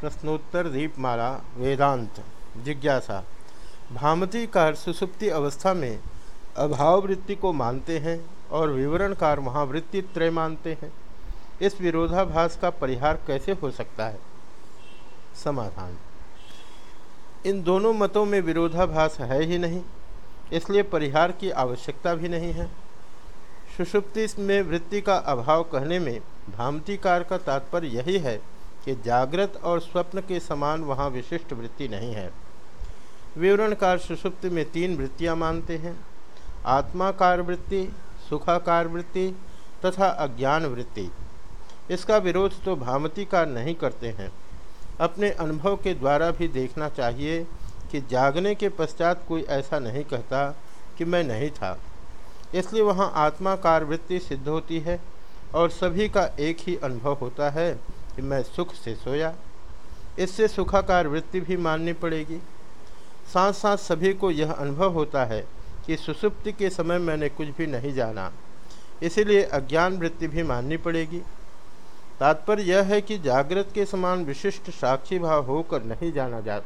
प्रश्नोत्तर दीपमाला, वेदांत, जिज्ञासा। भामतीकार सुसुप्ति अवस्था में अभाव वृत्ति को मानते हैं और विवरणकार महावृत्ति त्रय मानते हैं। इस विरोधाभास का परिहार कैसे हो सकता है? समाधान। इन दोनों मतों में विरोधाभास है ही नहीं, इसलिए परिहार की आवश्यकता भी नहीं है। सुषुप्ति में वृत्ति का अभाव कहने में भामतीकार का तात्पर्य यही है कि जागृत और स्वप्न के समान वहाँ विशिष्ट वृत्ति नहीं है। विवरणकार सुषुप्त में तीन वृत्तियाँ मानते हैं। आत्माकार वृत्ति, सुखाकार वृत्ति तथा अज्ञान वृत्ति। इसका विरोध तो भामतीकार नहीं करते हैं। अपने अनुभव के द्वारा भी देखना चाहिए कि जागने के पश्चात कोई ऐसा नहीं कहता कि मैं नहीं था। इसलिए वहाँ आत्माकार वृत्ति सिद्ध होती है और सभी का एक ही अनुभव होता है। कि मैं सुख से सोया। इससे सुखाकार वृत्ति भी माननी पड़ेगी। साथ साथ सभी को यह अनुभव होता है कि सुसुप्ति के समय मैंने कुछ भी नहीं जाना। इसीलिए अज्ञान वृत्ति भी माननी पड़ेगी। तात्पर्य यह है कि जागृत के समान विशिष्ट साक्षी भाव होकर नहीं जाना जा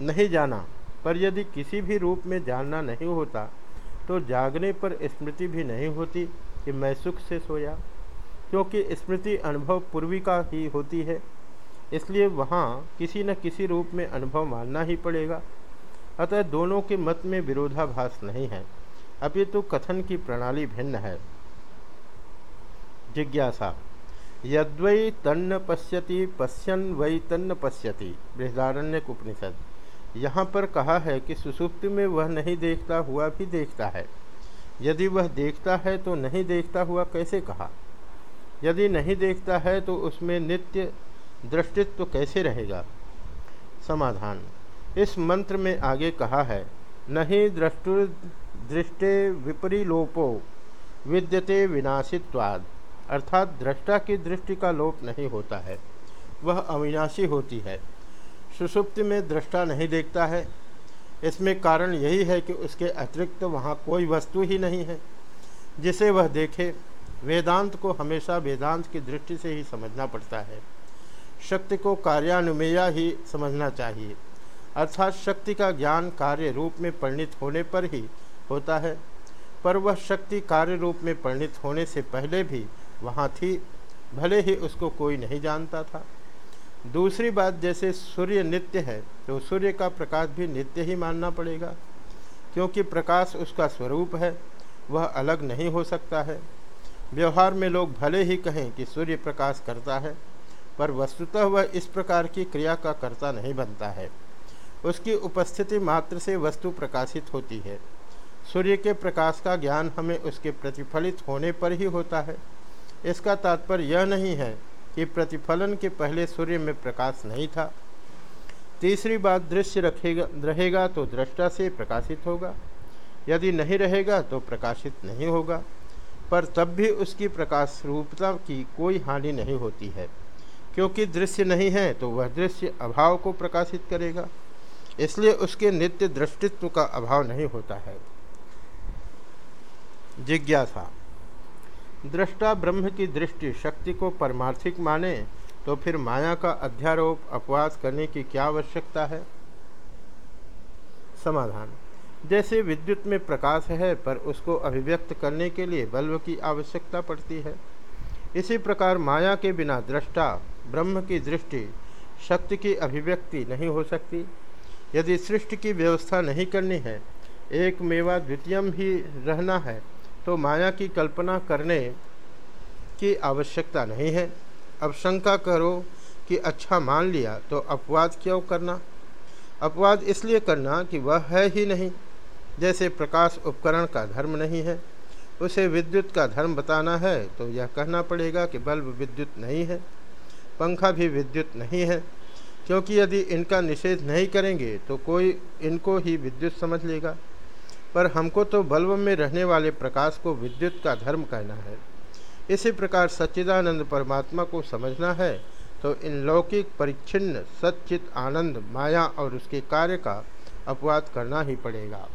नहीं जाना। पर यदि किसी भी रूप में जानना नहीं होता तो जागने पर स्मृति भी नहीं होती कि मैं सुख से सोया। क्योंकि स्मृति अनुभव पूर्वी का ही होती है। इसलिए वहाँ किसी न किसी रूप में अनुभव मानना ही पड़ेगा। अतः दोनों के मत में विरोधाभास नहीं है। अपितु तो कथन की प्रणाली भिन्न है। जिज्ञासा। यद्वै तन्न पश्यति, पश्यन वै तन्न पश्यति, बृहदारण्य उपनिषद यहाँ पर कहा है कि सुसुप्ति में वह नहीं देखता हुआ भी देखता है। यदि वह देखता है तो नहीं देखता हुआ कैसे कहा? यदि नहीं देखता है तो उसमें नित्य दृष्टित्व कैसे रहेगा? समाधान। इस मंत्र में आगे कहा है, नहीं द्रष्टुर दृष्टे विपरीलोपो विद्यते विनाशित्वाद। अर्थात दृष्टा की दृष्टि का लोप नहीं होता है, वह अविनाशी होती है। सुषुप्ति में दृष्टा नहीं देखता है। इसमें कारण यही है कि उसके अतिरिक्त वहाँ कोई वस्तु ही नहीं है। जिसे वह देखे वेदांत को हमेशा वेदांत की दृष्टि से ही समझना पड़ता है। शक्ति को कार्यानुमेया ही समझना चाहिए। अर्थात शक्ति का ज्ञान कार्य रूप में परिणित होने पर ही होता है, पर वह शक्ति कार्य रूप में परिणित होने से पहले भी वहाँ थी, भले ही उसको कोई नहीं जानता था। दूसरी बात, जैसे सूर्य नित्य है तो सूर्य का प्रकाश भी नित्य ही मानना पड़ेगा, क्योंकि प्रकाश उसका स्वरूप है, वह अलग नहीं हो सकता है। व्यवहार में लोग भले ही कहें कि सूर्य प्रकाश करता है, पर वस्तुतः वह इस प्रकार की क्रिया का कर्ता नहीं बनता है। उसकी उपस्थिति मात्र से वस्तु प्रकाशित होती है। सूर्य के प्रकाश का ज्ञान हमें उसके प्रतिफलित होने पर ही होता है। इसका तात्पर्य यह नहीं है कि प्रतिफलन के पहले सूर्य में प्रकाश नहीं था। तीसरी बात, दृश्य रखेगा, रहेगा तो दृष्टा से प्रकाशित होगा। यदि नहीं रहेगा तो प्रकाशित नहीं होगा। पर तब भी उसकी प्रकाश रूपता की कोई हानि नहीं होती है। क्योंकि दृश्य नहीं है तो वह दृश्य अभाव को प्रकाशित करेगा। इसलिए उसके नित्य दृष्टित्व का अभाव नहीं होता है। जिज्ञासा। दृष्टा ब्रह्म की दृष्टि शक्ति को परमार्थिक माने तो फिर माया का अध्यारोप अपवाद करने की क्या आवश्यकता है? समाधान। जैसे विद्युत में प्रकाश है, पर उसको अभिव्यक्त करने के लिए बल्ब की आवश्यकता पड़ती है। इसी प्रकार माया के बिना दृष्टा, ब्रह्म की दृष्टि, शक्ति की अभिव्यक्ति नहीं हो सकती। यदि सृष्टि की व्यवस्था नहीं करनी है एक मेवा द्वितीयम ही रहना है तो माया की कल्पना करने की आवश्यकता नहीं है। अब शंका करो कि अच्छा मान लिया तो अपवाद क्यों करना? अपवाद इसलिए करना कि वह है ही नहीं। जैसे प्रकाश उपकरण का धर्म नहीं है, उसे विद्युत का धर्म बताना है तो यह कहना पड़ेगा कि बल्ब विद्युत नहीं है, पंखा भी विद्युत नहीं है। क्योंकि यदि इनका निषेध नहीं करेंगे तो कोई इनको ही विद्युत समझ लेगा। पर हमको तो बल्ब में रहने वाले प्रकाश को विद्युत का धर्म कहना है। इसी प्रकार सच्चिदानंद परमात्मा को समझना है तो इन लौकिक परिच्छिन्न, सच्चित आनंद, माया और उसके कार्य का अपवाद करना ही पड़ेगा।